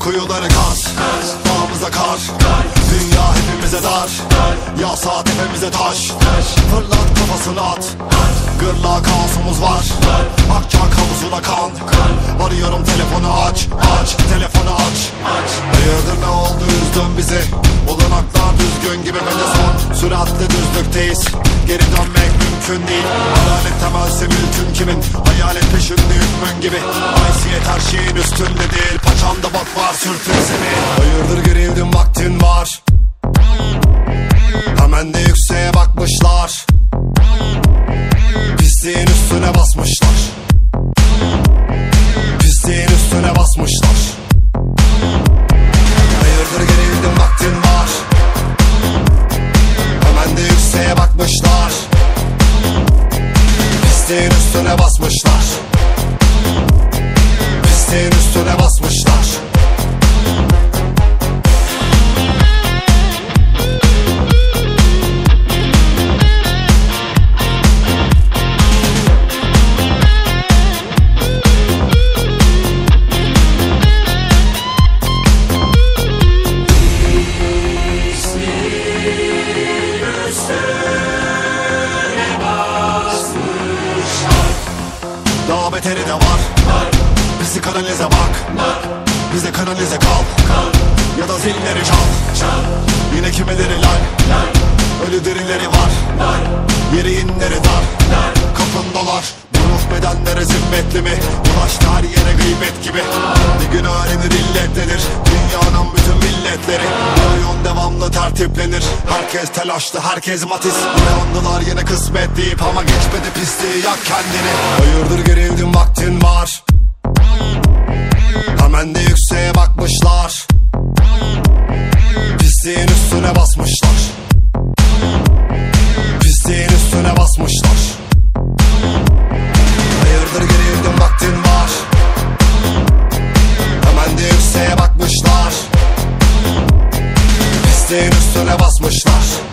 Kuyuları kaz, dağımıza kar. Dünya hepimize dar. Ya saat hepimize taş. Fırlat kafasını at. Gırla kaosumuz var. Akçak havuzuna kan. Arıyorum telefonu aç. Aç telefonu aç. Hayırdır ne oldu? Üzdün bizi. Olanaklar düzgün gibi de son. Süratle düzlükteyiz. Geri dönmek mümkün değil. Adalet temelse mülkün kimin? Hayalet peşinde hükmün gibi. Haysiyet her şeyin üstünde değil Paçanda bak var sürtün seni. Hayırdır gerildin vaktin var. Hemen de yükseğe bakmışlar. Pisliğin üstüne basmışlar Pisliğin üstüne basmışlar. Pisliğin üstüne basmışlar beteri de var. Bizi kanalize bak. Bize kanalize kal. Ya da zilleri çal. Yine kimileri lal Ölü dirileri var. Yeri inleri dar. Kapındalar Bu ruh bedenlere zimmetli mi? Ulaştı her yere gıybet gibi. Bir gün öğrenir illet nedir tertiplenir Herkes telaşlı herkes matiz. Uyandılar yine kısmet deyip Ama geçmedi pisliği. Yak kendini. Hayırdır gerildin vaktin var. Hemen de yükseğe bakmışlar. Pisliğin üstüne basmışlar. Pisliğin üstüne basmışlar Pisliğin üstüne basmışlar